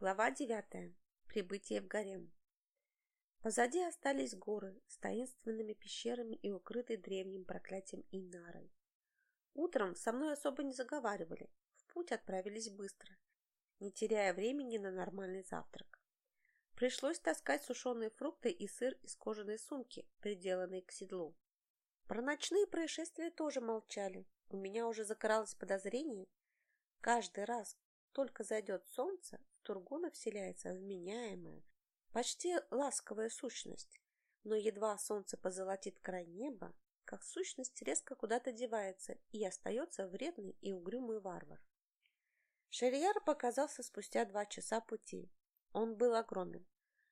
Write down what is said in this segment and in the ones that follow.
Глава девятая. Прибытие в гарем. Позади остались горы с таинственными пещерами и укрытые древним проклятием Инарой. Утром со мной особо не заговаривали, в путь отправились быстро, не теряя времени на нормальный завтрак. Пришлось таскать сушеные фрукты и сыр из кожаной сумки, приделанной к седлу. Про ночные происшествия тоже молчали. У меня уже закралось подозрение. Каждый раз, только зайдет солнце, Тургуна вселяется вменяемая, почти ласковая сущность. Но едва солнце позолотит край неба, как сущность резко куда-то девается и остается вредный и угрюмый варвар. Шерьяр показался спустя два часа пути. Он был огромен.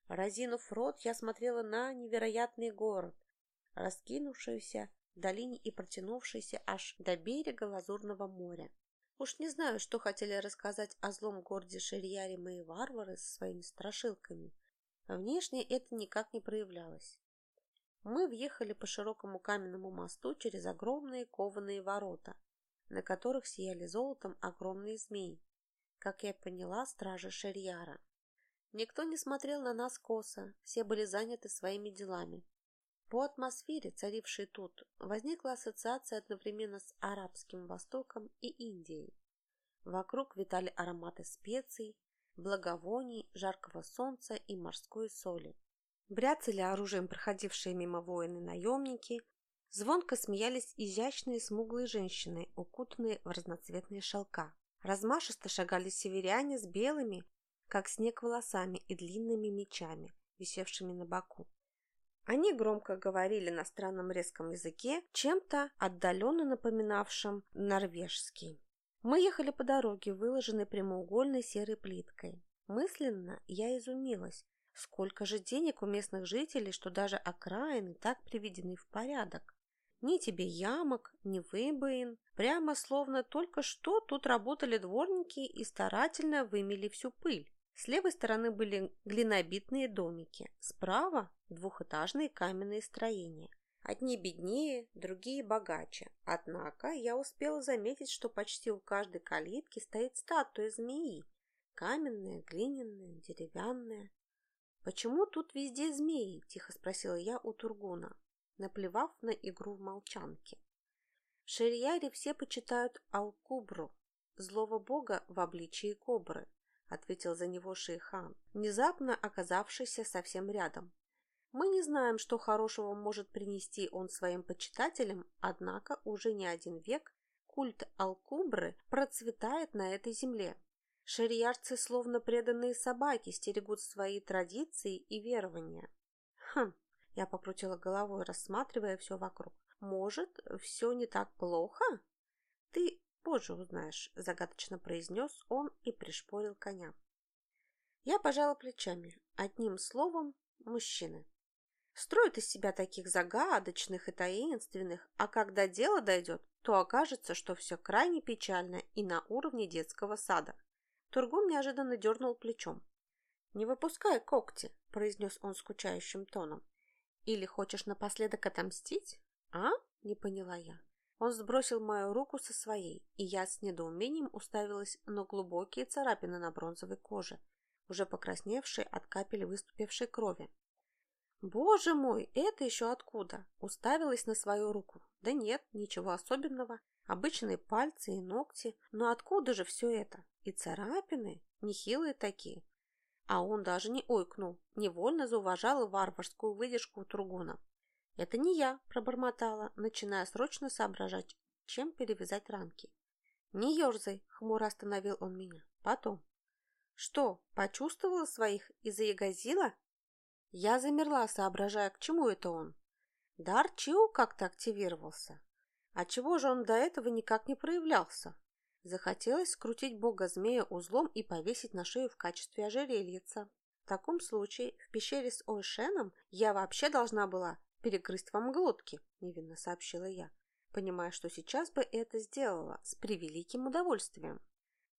Разинув рот, я смотрела на невероятный город, раскинувшийся в долине и протянувшийся аж до берега Лазурного моря. Уж не знаю, что хотели рассказать о злом городе Шерьяре мои варвары со своими страшилками. Внешне это никак не проявлялось. Мы въехали по широкому каменному мосту через огромные кованые ворота, на которых сияли золотом огромные змеи. Как я поняла, стражи Шерьяра. Никто не смотрел на нас косо, все были заняты своими делами. По атмосфере, царившей тут, возникла ассоциация одновременно с Арабским Востоком и Индией. Вокруг витали ароматы специй, благовоний, жаркого солнца и морской соли. Бряцали оружием проходившие мимо воины-наемники, звонко смеялись изящные смуглые женщины, укутанные в разноцветные шелка. Размашисто шагали северяне с белыми, как снег волосами и длинными мечами, висевшими на боку. Они громко говорили на странном резком языке, чем-то отдаленно напоминавшим норвежский. Мы ехали по дороге, выложенной прямоугольной серой плиткой. Мысленно я изумилась, сколько же денег у местных жителей, что даже окраины так приведены в порядок. Ни тебе ямок, ни выбоин, прямо словно только что тут работали дворники и старательно вымели всю пыль. С левой стороны были глинобитные домики, справа – двухэтажные каменные строения. Одни беднее, другие богаче. Однако я успела заметить, что почти у каждой калитки стоит статуя змеи. Каменная, глиняная, деревянная. «Почему тут везде змеи?» – тихо спросила я у Тургуна, наплевав на игру в молчанке. В Шерьяре все почитают Алкубру, злого бога в обличии кобры. — ответил за него шейхан, внезапно оказавшийся совсем рядом. «Мы не знаем, что хорошего может принести он своим почитателям, однако уже не один век культ Алкубры процветает на этой земле. Шариарцы, словно преданные собаки, стерегут свои традиции и верования». «Хм!» — я покрутила головой, рассматривая все вокруг. «Может, все не так плохо? Ты позже узнаешь», – загадочно произнес он и пришпорил коня. Я пожала плечами. Одним словом, мужчины. Строят из себя таких загадочных и таинственных, а когда дело дойдет, то окажется, что все крайне печально и на уровне детского сада. Тургун неожиданно дернул плечом. «Не выпускай когти», – произнес он скучающим тоном. «Или хочешь напоследок отомстить?» «А?» – не поняла я. Он сбросил мою руку со своей, и я с недоумением уставилась на глубокие царапины на бронзовой коже, уже покрасневшие от капель выступившей крови. «Боже мой, это еще откуда?» Уставилась на свою руку. «Да нет, ничего особенного. Обычные пальцы и ногти. Но откуда же все это? И царапины? Нехилые такие». А он даже не ойкнул, невольно зауважал варварскую выдержку Тургуна. «Это не я», – пробормотала, начиная срочно соображать, чем перевязать ранки. «Не ерзай», – хмуро остановил он меня. «Потом». «Что, почувствовала своих и заягозила?» Я замерла, соображая, к чему это он. Дар Чиу как-то активировался. А чего же он до этого никак не проявлялся? Захотелось скрутить бога-змея узлом и повесить на шею в качестве ожерельица. В таком случае в пещере с Ойшеном я вообще должна была перегрызть вам глотки», – невинно сообщила я, понимая, что сейчас бы это сделала с превеликим удовольствием.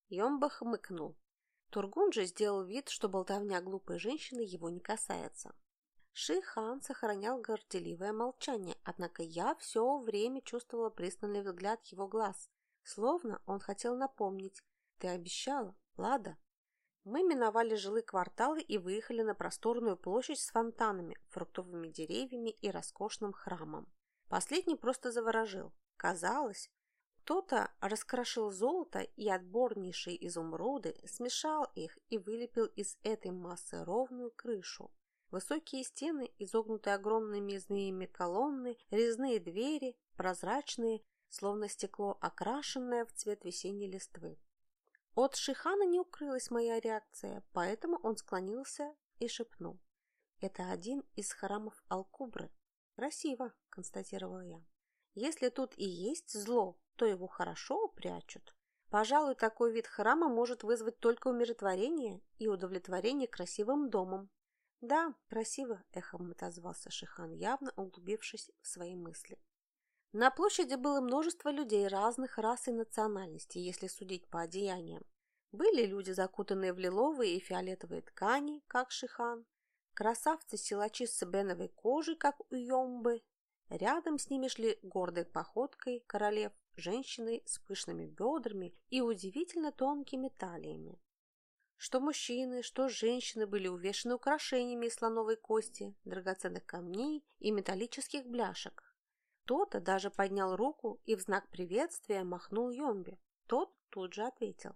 Йомба хмыкнул. Тургун же сделал вид, что болтовня глупой женщины его не касается. Шихан сохранял горделивое молчание, однако я все время чувствовала пристальный взгляд его глаз, словно он хотел напомнить «Ты обещала, Лада?» Мы миновали жилые кварталы и выехали на просторную площадь с фонтанами, фруктовыми деревьями и роскошным храмом. Последний просто заворожил. Казалось, кто-то раскрошил золото и отборнейшие изумруды, смешал их и вылепил из этой массы ровную крышу. Высокие стены, изогнутые огромными змеями колонны, резные двери, прозрачные, словно стекло, окрашенное в цвет весенней листвы. От Шихана не укрылась моя реакция, поэтому он склонился и шепнул. «Это один из храмов Алкубры». «Красиво», — констатировала я. «Если тут и есть зло, то его хорошо прячут. Пожалуй, такой вид храма может вызвать только умиротворение и удовлетворение красивым домом. «Да, красиво», – эхом отозвался Шихан, явно углубившись в свои мысли. На площади было множество людей разных рас и национальностей, если судить по одеяниям. Были люди, закутанные в лиловые и фиолетовые ткани, как Шихан, красавцы-силачи с беновой кожей, как у Йомбы. Рядом с ними шли гордой походкой королев женщины с пышными бедрами и удивительно тонкими талиями. Что мужчины, что женщины были увешаны украшениями из слоновой кости, драгоценных камней и металлических бляшек. Кто-то даже поднял руку и в знак приветствия махнул Йомбе. Тот тут же ответил.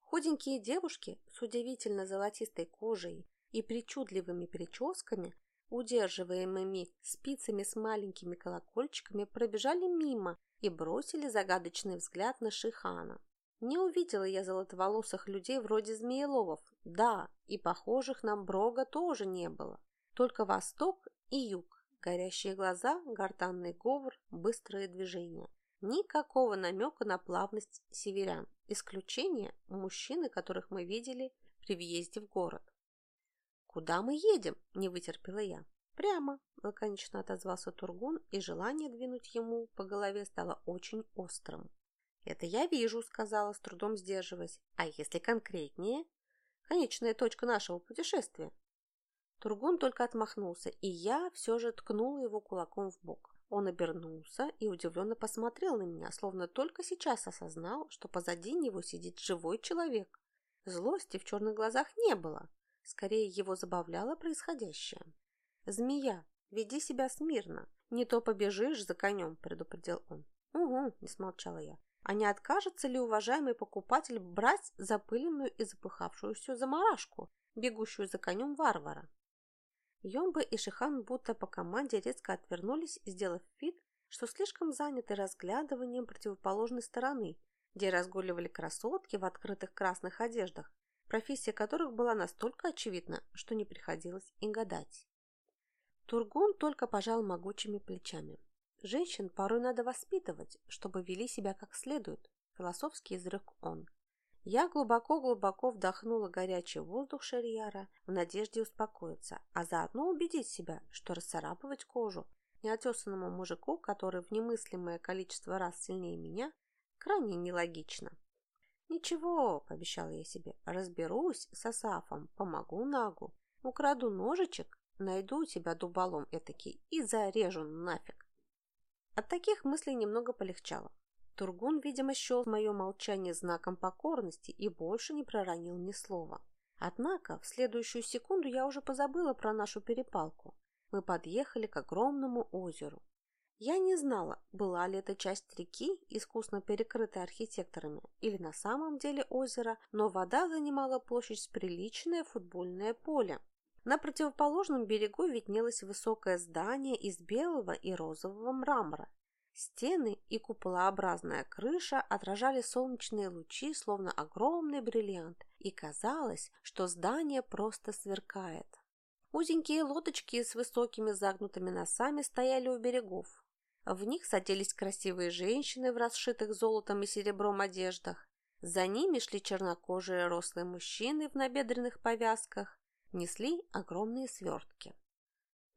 Худенькие девушки с удивительно золотистой кожей и причудливыми прическами, удерживаемыми спицами с маленькими колокольчиками, пробежали мимо и бросили загадочный взгляд на Шихана. Не увидела я золотоволосых людей вроде змееловов. Да, и похожих на Брога тоже не было. Только восток и юг. Горящие глаза, гортанный говор, быстрые движения. Никакого намека на плавность северян. Исключение – мужчины, которых мы видели при въезде в город. «Куда мы едем?» – не вытерпела я. «Прямо», – лаконично отозвался Тургун, и желание двинуть ему по голове стало очень острым. «Это я вижу», — сказала, с трудом сдерживаясь. «А если конкретнее?» «Конечная точка нашего путешествия». Тургун только отмахнулся, и я все же ткнула его кулаком в бок. Он обернулся и удивленно посмотрел на меня, словно только сейчас осознал, что позади него сидит живой человек. Злости в черных глазах не было. Скорее, его забавляло происходящее. «Змея, веди себя смирно. Не то побежишь за конем», — предупредил он. «Угу», — не смолчала я. А не откажется ли уважаемый покупатель брать запыленную и запыхавшуюся заморашку, бегущую за конем варвара? Йомба и Шихан будто по команде резко отвернулись, сделав вид, что слишком заняты разглядыванием противоположной стороны, где разгуливали красотки в открытых красных одеждах, профессия которых была настолько очевидна, что не приходилось и гадать. Тургун только пожал могучими плечами. Женщин порой надо воспитывать, чтобы вели себя как следует, философский изрек он. Я глубоко-глубоко вдохнула горячий воздух Шерьяра в надежде успокоиться, а заодно убедить себя, что расцарапывать кожу неотесанному мужику, который в немыслимое количество раз сильнее меня, крайне нелогично. «Ничего», — пообещала я себе, — «разберусь с Асафом, помогу Нагу, украду ножичек, найду у тебя дуболом этакий и зарежу нафиг». От таких мыслей немного полегчало. Тургун, видимо, счел мое молчание знаком покорности и больше не проронил ни слова. Однако в следующую секунду я уже позабыла про нашу перепалку. Мы подъехали к огромному озеру. Я не знала, была ли это часть реки, искусно перекрытая архитекторами, или на самом деле озеро, но вода занимала площадь с приличное футбольное поле. На противоположном берегу виднелось высокое здание из белого и розового мрамора. Стены и куполообразная крыша отражали солнечные лучи, словно огромный бриллиант, и казалось, что здание просто сверкает. Узенькие лодочки с высокими загнутыми носами стояли у берегов. В них садились красивые женщины в расшитых золотом и серебром одеждах. За ними шли чернокожие рослые мужчины в набедренных повязках, несли огромные свертки.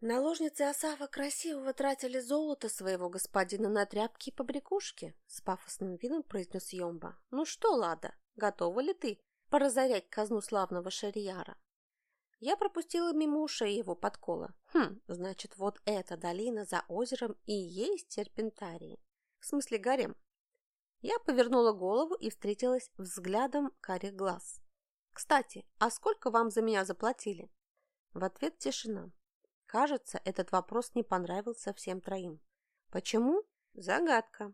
Наложницы Асафа красивого тратили золото своего господина на тряпки и побрякушки, с пафосным видом произнес Йомба. Ну что, Лада, готова ли ты поразорять казну славного Шарияра? Я пропустила мимо ушей его подкола. Хм, значит, вот эта долина за озером и есть серпентарии. В смысле гарем. Я повернула голову и встретилась взглядом карих глаз. Кстати, а сколько вам за меня заплатили? В ответ тишина. Кажется, этот вопрос не понравился всем троим. Почему? Загадка.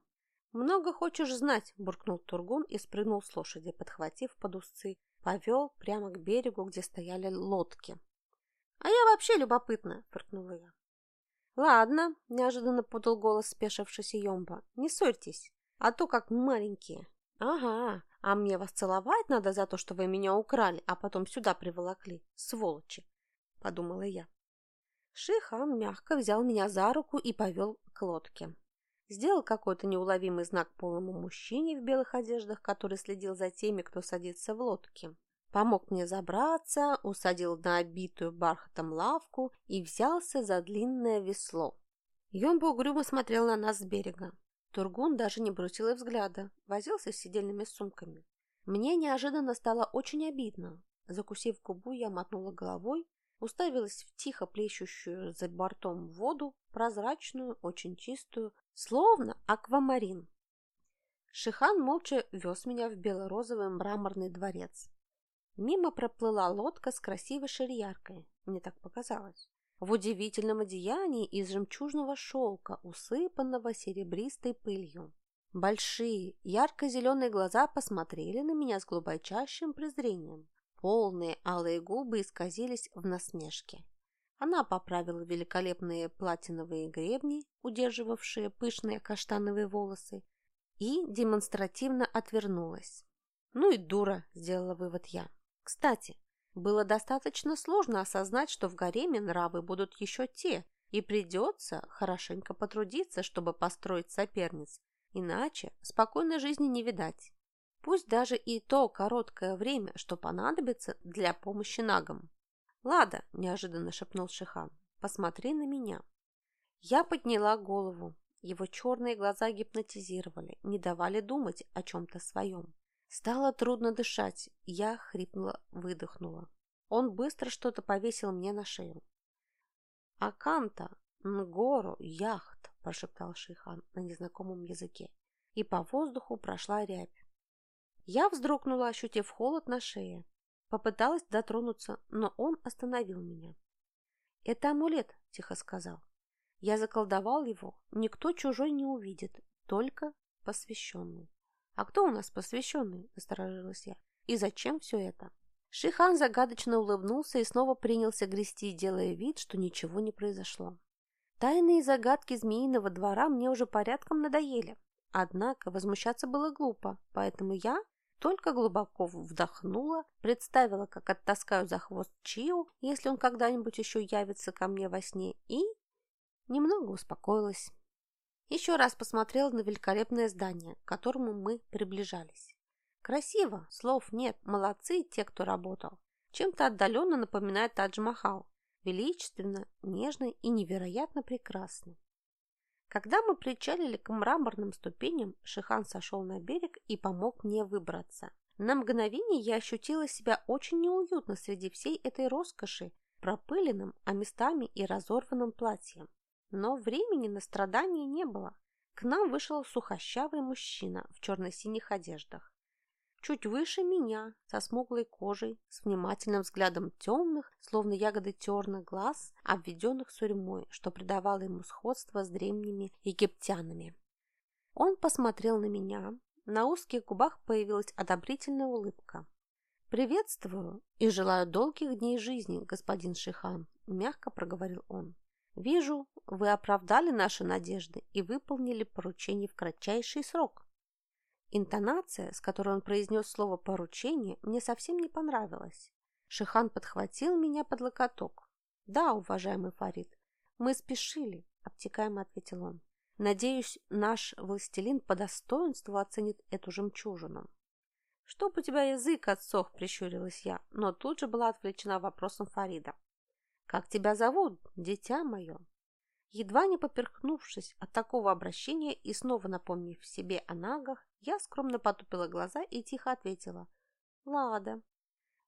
«Много хочешь знать?» – буркнул Тургун и спрыгнул с лошади, подхватив под узцы. Повел прямо к берегу, где стояли лодки. «А я вообще любопытна!» – фыркнула я. «Ладно», – неожиданно подал голос спешившийся Йомба. «Не ссорьтесь, а то как маленькие». «Ага, а мне вас целовать надо за то, что вы меня украли, а потом сюда приволокли, сволочи!» – подумала я. Шихан мягко взял меня за руку и повел к лодке. Сделал какой-то неуловимый знак полному мужчине в белых одеждах, который следил за теми, кто садится в лодке. Помог мне забраться, усадил на обитую бархатом лавку и взялся за длинное весло. Йомба угрюмо смотрел на нас с берега. Тургун даже не бросил и взгляда, возился с сидельными сумками. Мне неожиданно стало очень обидно. Закусив губу, я мотнула головой, уставилась в тихо плещущую за бортом воду, прозрачную, очень чистую, словно аквамарин. Шихан молча вез меня в бело-розовый мраморный дворец. Мимо проплыла лодка с красивой ширьяркой, мне так показалось, в удивительном одеянии из жемчужного шелка, усыпанного серебристой пылью. Большие, ярко-зеленые глаза посмотрели на меня с глубочайшим презрением. Полные алые губы исказились в насмешке. Она поправила великолепные платиновые гребни, удерживавшие пышные каштановые волосы, и демонстративно отвернулась. «Ну и дура», – сделала вывод я. «Кстати, было достаточно сложно осознать, что в гареме нравы будут еще те, и придется хорошенько потрудиться, чтобы построить соперниц, иначе спокойной жизни не видать. Пусть даже и то короткое время, что понадобится для помощи нагам. «Лада», – неожиданно шепнул Шихан, – «посмотри на меня». Я подняла голову. Его черные глаза гипнотизировали, не давали думать о чем-то своем. Стало трудно дышать, я хрипнула, выдохнула. Он быстро что-то повесил мне на шею. «Аканта, Нгору, яхт», – прошептал Шихан на незнакомом языке, и по воздуху прошла рябь. Я вздрогнула, ощутив холод на шее. Попыталась дотронуться, но он остановил меня. «Это амулет», – тихо сказал. «Я заколдовал его, никто чужой не увидит, только посвященный». «А кто у нас посвященный?» – насторожилась я. «И зачем все это?» Шихан загадочно улыбнулся и снова принялся грести, делая вид, что ничего не произошло. Тайные загадки змеиного двора мне уже порядком надоели. Однако возмущаться было глупо, поэтому я только глубоко вдохнула, представила, как оттаскаю за хвост Чиу, если он когда-нибудь еще явится ко мне во сне, и немного успокоилась. Еще раз посмотрела на великолепное здание, к которому мы приближались. Красиво, слов нет, молодцы те, кто работал. Чем-то отдаленно напоминает Тадж-Махал. Величественно, нежно и невероятно прекрасно. Когда мы причалили к мраморным ступеням, Шихан сошел на берег и помог мне выбраться. На мгновение я ощутила себя очень неуютно среди всей этой роскоши, пропыленным, а местами и разорванным платьем. Но времени на страдания не было. К нам вышел сухощавый мужчина в черно-синих одеждах. Чуть выше меня, со смуглой кожей, с внимательным взглядом темных, словно ягоды терна глаз, обведенных сурьмой, что придавало ему сходство с древними египтянами. Он посмотрел на меня, на узких губах появилась одобрительная улыбка. «Приветствую и желаю долгих дней жизни, господин Шихан», – мягко проговорил он. «Вижу, вы оправдали наши надежды и выполнили поручение в кратчайший срок». Интонация, с которой он произнес слово «поручение», мне совсем не понравилась. Шихан подхватил меня под локоток. «Да, уважаемый Фарид, мы спешили», — обтекаемо ответил он. «Надеюсь, наш властелин по достоинству оценит эту жемчужину». «Чтоб у тебя язык отсох», — прищурилась я, но тут же была отвлечена вопросом Фарида. «Как тебя зовут, дитя мое?» Едва не поперхнувшись от такого обращения и снова напомнив себе о нагах, я скромно потупила глаза и тихо ответила «Лада».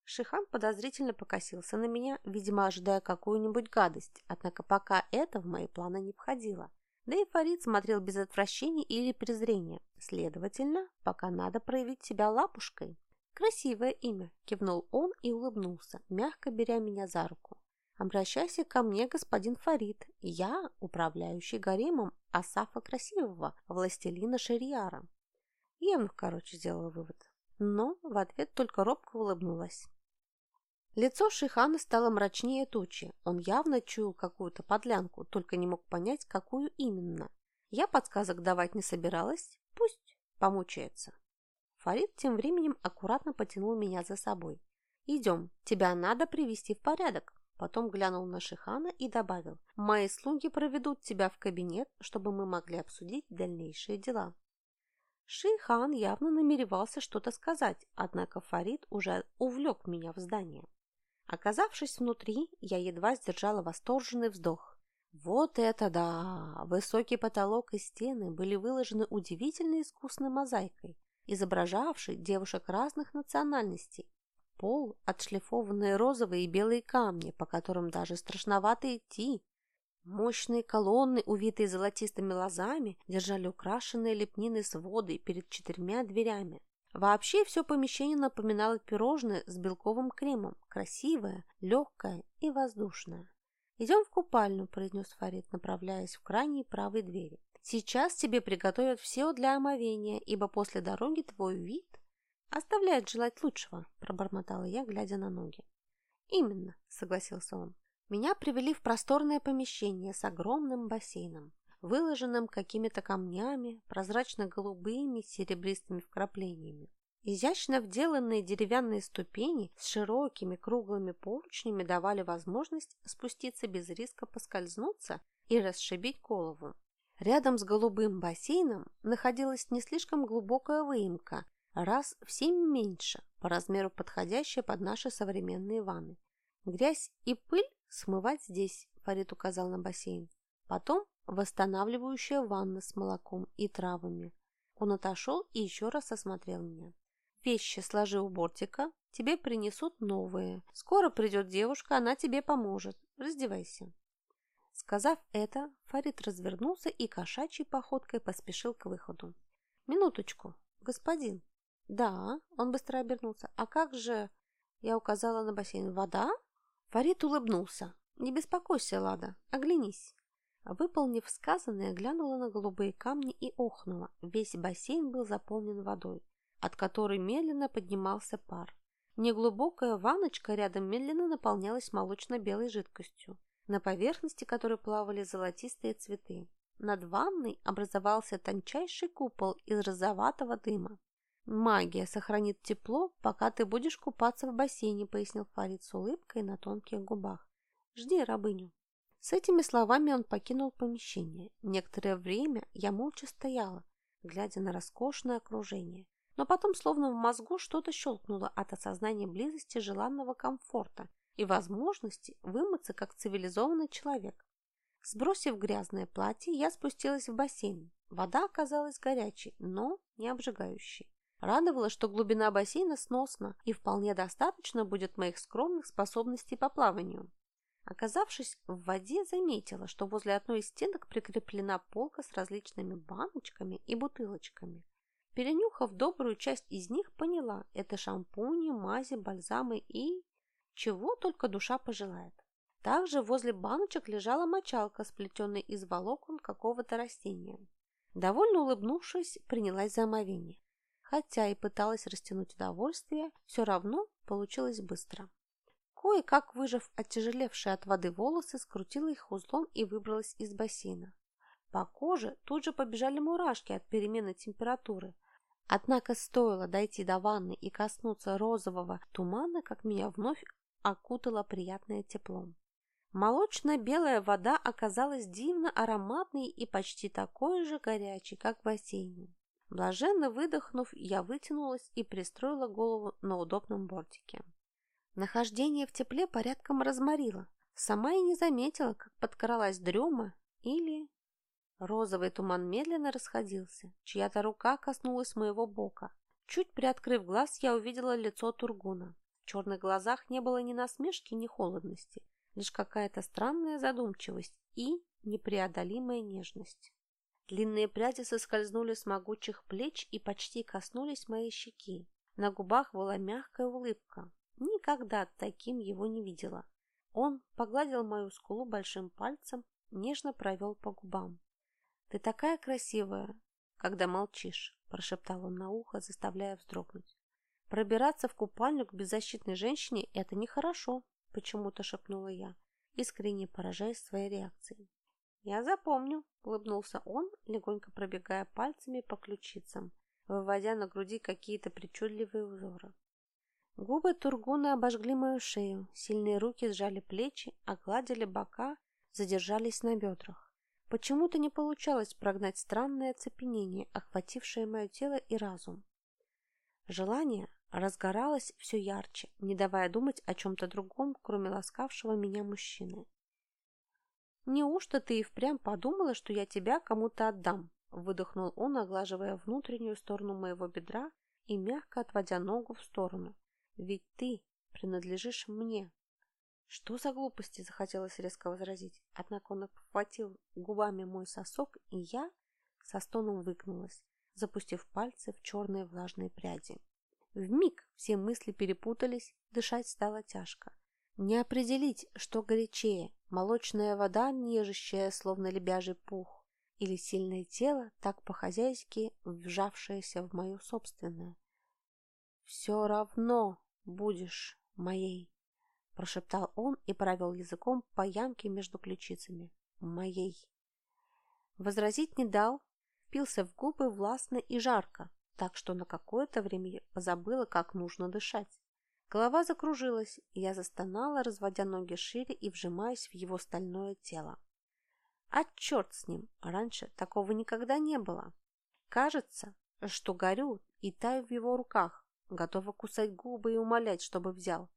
Шихан подозрительно покосился на меня, видимо, ожидая какую-нибудь гадость, однако пока это в мои планы не входило. Да и Фарид смотрел без отвращения или презрения. Следовательно, пока надо проявить себя лапушкой. «Красивое имя», – кивнул он и улыбнулся, мягко беря меня за руку. «Обращайся ко мне, господин Фарид. Я управляющий гаремом Асафа Красивого, властелина Шериара». Евнух, короче, сделала вывод. Но в ответ только робко улыбнулась. Лицо Шихана стало мрачнее тучи. Он явно чуял какую-то подлянку, только не мог понять, какую именно. Я подсказок давать не собиралась, пусть помучается. Фарид тем временем аккуратно потянул меня за собой. «Идем, тебя надо привести в порядок». Потом глянул на Шихана и добавил, «Мои слуги проведут тебя в кабинет, чтобы мы могли обсудить дальнейшие дела». Шихан явно намеревался что-то сказать, однако Фарид уже увлек меня в здание. Оказавшись внутри, я едва сдержала восторженный вздох. Вот это да! Высокий потолок и стены были выложены удивительно искусной мозаикой, изображавший девушек разных национальностей. Пол – отшлифованные розовые и белые камни, по которым даже страшновато идти. Мощные колонны, увитые золотистыми лозами, держали украшенные лепниной своды перед четырьмя дверями. Вообще все помещение напоминало пирожное с белковым кремом, красивое, легкое и воздушное. «Идем в купальню», – произнес Фарид, направляясь в крайней правой двери. Сейчас тебе приготовят все для омовения, ибо после дороги твой вид оставляет желать лучшего, пробормотала я, глядя на ноги. Именно, согласился он. Меня привели в просторное помещение с огромным бассейном, выложенным какими-то камнями, прозрачно-голубыми, серебристыми вкраплениями. Изящно вделанные деревянные ступени с широкими круглыми поручнями давали возможность спуститься без риска поскользнуться и расшибить голову. Рядом с голубым бассейном находилась не слишком глубокая выемка, раз в семь меньше, по размеру подходящая под наши современные ванны. Грязь и пыль смывать здесь, Фарид указал на бассейн. Потом восстанавливающая ванна с молоком и травами. Он отошел и еще раз осмотрел меня. Вещи сложи у бортика, тебе принесут новые. Скоро придет девушка, она тебе поможет. Раздевайся. Сказав это, Фарид развернулся и кошачьей походкой поспешил к выходу. «Минуточку, господин». «Да», — он быстро обернулся. «А как же...» Я указала на бассейн. «Вода?» Фарид улыбнулся. «Не беспокойся, Лада, оглянись». Выполнив сказанное, глянула на голубые камни и охнула. Весь бассейн был заполнен водой, от которой медленно поднимался пар. Неглубокая ванночка рядом медленно наполнялась молочно-белой жидкостью на поверхности которой плавали золотистые цветы. Над ванной образовался тончайший купол из розоватого дыма. «Магия сохранит тепло, пока ты будешь купаться в бассейне», пояснил Фарид с улыбкой на тонких губах. «Жди рабыню». С этими словами он покинул помещение. Некоторое время я молча стояла, глядя на роскошное окружение. Но потом, словно в мозгу, что-то щелкнуло от осознания близости желанного комфорта, и возможности вымыться как цивилизованный человек. Сбросив грязное платье, я спустилась в бассейн. Вода оказалась горячей, но не обжигающей. Радовало, что глубина бассейна сносна и вполне достаточно будет моих скромных способностей по плаванию. Оказавшись в воде, заметила, что возле одной из стенок прикреплена полка с различными баночками и бутылочками. Перенюхав добрую часть из них, поняла – это шампуни, мази, бальзамы и чего только душа пожелает. Также возле баночек лежала мочалка, сплетенная из волокон какого-то растения. Довольно улыбнувшись, принялась за омовение. Хотя и пыталась растянуть удовольствие, все равно получилось быстро. Кое-как, выжав оттяжелевшие от воды волосы, скрутила их узлом и выбралась из бассейна. По коже тут же побежали мурашки от перемены температуры. Однако стоило дойти до ванны и коснуться розового тумана, как меня вновь окутало приятное теплом. Молочно-белая вода оказалась дивно ароматной и почти такой же горячей, как в бассейне. Блаженно выдохнув, я вытянулась и пристроила голову на удобном бортике. Нахождение в тепле порядком разморило. Сама и не заметила, как подкралась дрема или... Розовый туман медленно расходился. Чья-то рука коснулась моего бока. Чуть приоткрыв глаз, я увидела лицо Тургуна. В черных глазах не было ни насмешки, ни холодности, лишь какая-то странная задумчивость и непреодолимая нежность. Длинные пряди соскользнули с могучих плеч и почти коснулись моей щеки. На губах была мягкая улыбка. Никогда таким его не видела. Он погладил мою скулу большим пальцем, нежно провел по губам. «Ты такая красивая, когда молчишь», – прошептал он на ухо, заставляя вздрогнуть. «Пробираться в купальню к беззащитной женщине – это нехорошо», – почему-то шепнула я, искренне поражаясь своей реакцией. «Я запомню», – улыбнулся он, легонько пробегая пальцами по ключицам, выводя на груди какие-то причудливые узоры. Губы Тургуна обожгли мою шею, сильные руки сжали плечи, огладили бока, задержались на бедрах. Почему-то не получалось прогнать странное оцепенение, охватившее мое тело и разум. Желание разгоралось все ярче, не давая думать о чем-то другом, кроме ласкавшего меня мужчины. «Неужто ты и впрямь подумала, что я тебя кому-то отдам?» выдохнул он, оглаживая внутреннюю сторону моего бедра и мягко отводя ногу в сторону. «Ведь ты принадлежишь мне». Что за глупости, захотелось резко возразить. Однако он обхватил губами мой сосок, и я со стоном выгнулась, запустив пальцы в черные влажные пряди. В миг все мысли перепутались, дышать стало тяжко. Не определить, что горячее, молочная вода, нежащая, словно лебяжий пух, или сильное тело, так по-хозяйски вжавшееся в мое собственное. «Все равно будешь моей», — прошептал он и провел языком по ямке между ключицами. «Моей». Возразить не дал, впился в губы властно и жарко, так что на какое-то время позабыла, как нужно дышать. Голова закружилась, и я застонала, разводя ноги шире и вжимаясь в его стальное тело. А черт с ним, раньше такого никогда не было. Кажется, что горю и таю в его руках, готова кусать губы и умолять, чтобы взял.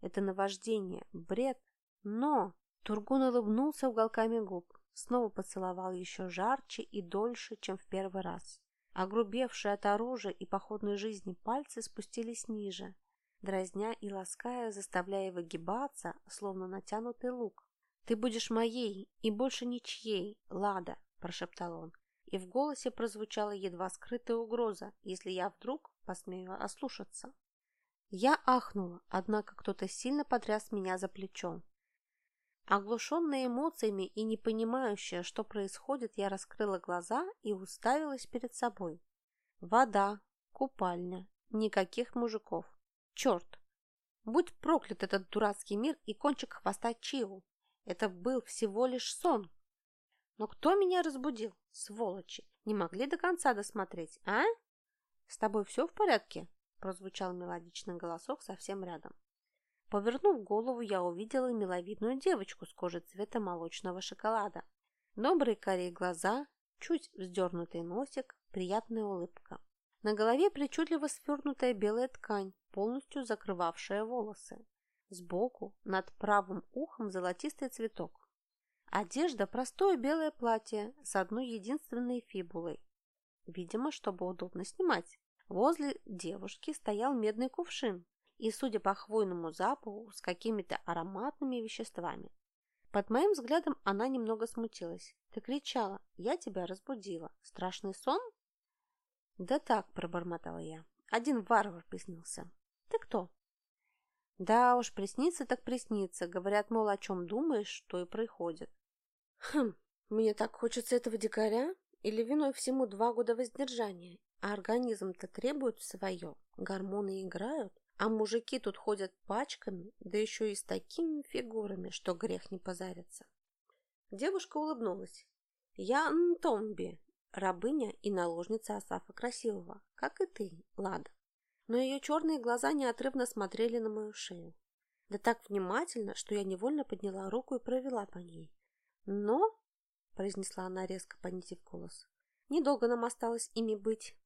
Это наваждение, бред, но... Тургун улыбнулся уголками губ, снова поцеловал еще жарче и дольше, чем в первый раз. Огрубевшие от оружия и походной жизни пальцы спустились ниже, дразня и лаская, заставляя выгибаться, словно натянутый лук. «Ты будешь моей и больше ничьей, Лада», – прошептал он. И в голосе прозвучала едва скрытая угроза, если я вдруг посмею ослушаться. Я ахнула, однако кто-то сильно потряс меня за плечом. Оглушенная эмоциями и не понимающая, что происходит, я раскрыла глаза и уставилась перед собой. Вода, купальня, никаких мужиков. Черт! Будь проклят этот дурацкий мир и кончик хвоста Чиу. Это был всего лишь сон. Но кто меня разбудил? Сволочи! Не могли до конца досмотреть, а? С тобой все в порядке? Прозвучал мелодичный голосок совсем рядом. Повернув голову, я увидела миловидную девочку с кожей цвета молочного шоколада. Добрые карие глаза, чуть вздернутый носик, приятная улыбка. На голове причудливо свернутая белая ткань, полностью закрывавшая волосы. Сбоку, над правым ухом, золотистый цветок. Одежда – простое белое платье с одной единственной фибулой. Видимо, чтобы удобно снимать. Возле девушки стоял медный кувшин, и, судя по хвойному запаху, с какими-то ароматными веществами. Под моим взглядом она немного смутилась. «Ты кричала, я тебя разбудила. Страшный сон?» «Да так», — пробормотала я. «Один варвар приснился. Кто?» «Да уж, приснится так приснится. Говорят, мол, о чем думаешь, то и происходит». «Хм, мне так хочется этого дикаря? Или виной всему два года воздержания? А организм-то требует свое. Гормоны играют. А мужики тут ходят пачками, да еще и с такими фигурами, что грех не позариться. Девушка улыбнулась. Я Нтомби, рабыня и наложница Асафа Красивого, как и ты, Лада. Но ее черные глаза неотрывно смотрели на мою шею. Да так внимательно, что я невольно подняла руку и провела по ней. Но, произнесла она резко, понизив голос, недолго нам осталось ими быть.